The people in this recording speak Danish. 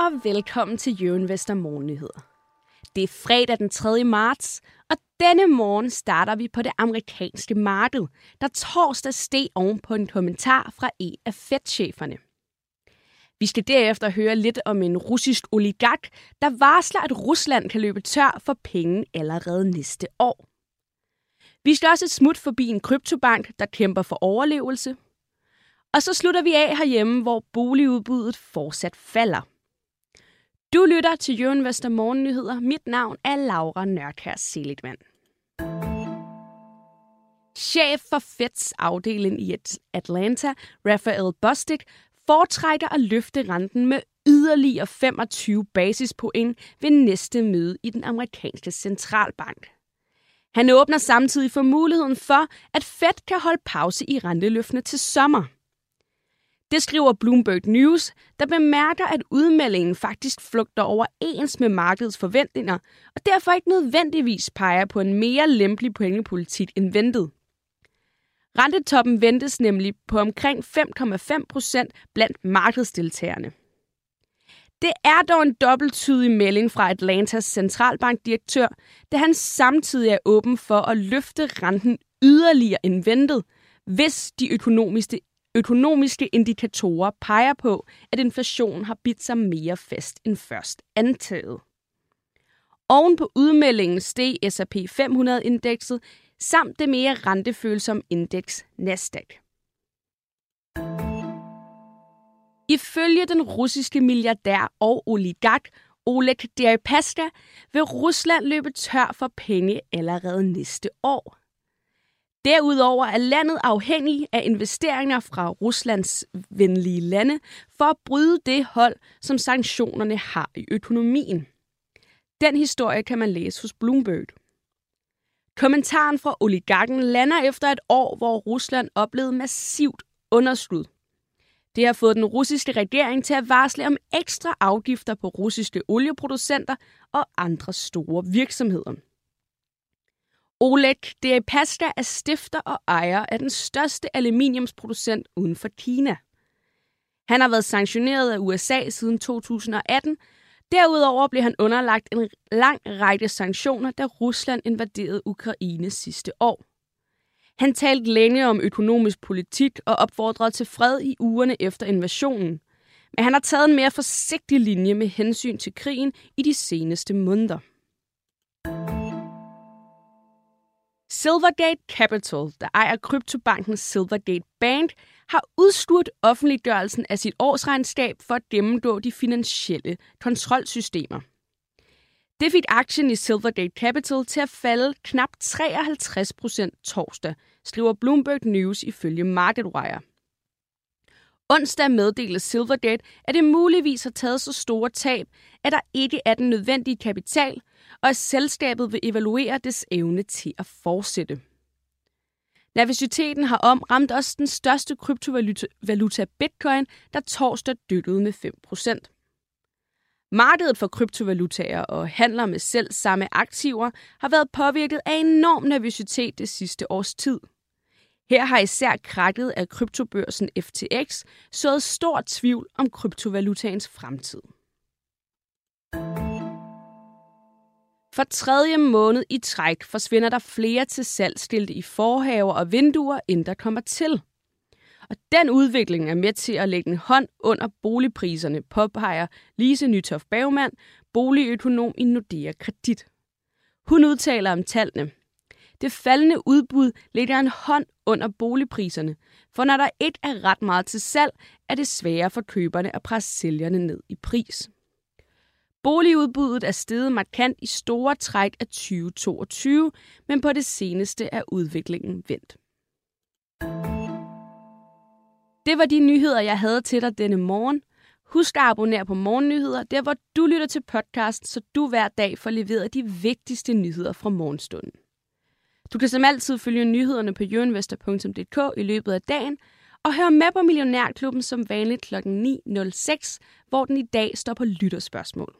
og velkommen til Jørgen Vester Morgennyheder. Det er fredag den 3. marts, og denne morgen starter vi på det amerikanske marked, der torsdag steg oven på en kommentar fra en af Fed-cheferne. Vi skal derefter høre lidt om en russisk oligark, der varsler, at Rusland kan løbe tør for penge allerede næste år. Vi skal også et smut forbi en kryptobank, der kæmper for overlevelse. Og så slutter vi af herhjemme, hvor boligudbuddet fortsat falder. Du lytter til Jørgen Vester Morgennyheder. Mit navn er Laura Nørkær Seligman. Chef for Feds afdeling i Atlanta, Raphael Bostic, foretrækker at løfte renten med yderligere 25 basispoint ved næste møde i den amerikanske centralbank. Han åbner samtidig for muligheden for, at Fed kan holde pause i renteløftene til sommer – det skriver Bloomberg News, der bemærker, at udmeldingen faktisk flugter overens med markedets forventninger, og derfor ikke nødvendigvis peger på en mere lempelig pengepolitik end ventet. Rentetoppen ventes nemlig på omkring 5,5 procent blandt markedsdeltagerne. Det er dog en dobbelttydig melding fra Atlantas centralbankdirektør, da han samtidig er åben for at løfte renten yderligere end ventet, hvis de økonomiske Økonomiske indikatorer peger på, at inflationen har bidt sig mere fast end først antaget. Oven på udmeldingen steg S&P 500-indekset samt det mere rentefølsomme indeks Nasdaq. Ifølge den russiske milliardær og oligark Oleg Deripaska vil Rusland løbe tør for penge allerede næste år. Derudover er landet afhængig af investeringer fra Ruslands venlige lande for at bryde det hold, som sanktionerne har i økonomien. Den historie kan man læse hos Bloomberg. Kommentaren fra oligarken lander efter et år, hvor Rusland oplevede massivt underskud. Det har fået den russiske regering til at varsle om ekstra afgifter på russiske olieproducenter og andre store virksomheder. Oleg Deripaska er stifter og ejer af den største aluminiumsproducent uden for Kina. Han har været sanktioneret af USA siden 2018. Derudover blev han underlagt en lang række sanktioner, da Rusland invaderede Ukraine sidste år. Han talte længe om økonomisk politik og opfordrede til fred i ugerne efter invasionen. Men han har taget en mere forsigtig linje med hensyn til krigen i de seneste måneder. Silvergate Capital, der ejer kryptobanken Silvergate Bank, har udskudt offentliggørelsen af sit årsregnskab for at gennemgå de finansielle kontrolsystemer. Det fik aktien i Silvergate Capital til at falde knap 53 procent torsdag, skriver Bloomberg News ifølge MarketWire. Onsdag meddelte Silvergate, at det muligvis har taget så store tab, at der ikke er den nødvendige kapital, og at selskabet vil evaluere dets evne til at fortsætte. Nervositeten har om ramt også den største kryptovaluta bitcoin, der torsdag dykkede med 5%. Markedet for kryptovalutaer og handler med selv samme aktiver har været påvirket af enorm nervøsitet det sidste års tid. Her har især krakket af kryptobørsen FTX sået stor tvivl om kryptovalutaens fremtid. For tredje måned i træk forsvinder der flere til salgsskilte i forhaver og vinduer, end der kommer til. Og den udvikling er med til at lægge en hånd under boligpriserne, påpeger Lise Nytoff Bagmand, boligøkonom i Nordea Kredit. Hun udtaler om tallene. Det faldende udbud lægger en hånd under boligpriserne, for når der ikke er ret meget til salg, er det sværere for køberne at presse sælgerne ned i pris. Boligudbuddet er steget markant i store træk af 2022, men på det seneste er udviklingen vendt. Det var de nyheder, jeg havde til dig denne morgen. Husk at abonnere på Morgennyheder, der hvor du lytter til podcast, så du hver dag får leveret de vigtigste nyheder fra morgenstunden. Du kan som altid følge nyhederne på jørinvestor.dk i løbet af dagen, og høre med på Millionærklubben som vanligt kl. 9.06, hvor den i dag står på lytterspørgsmål.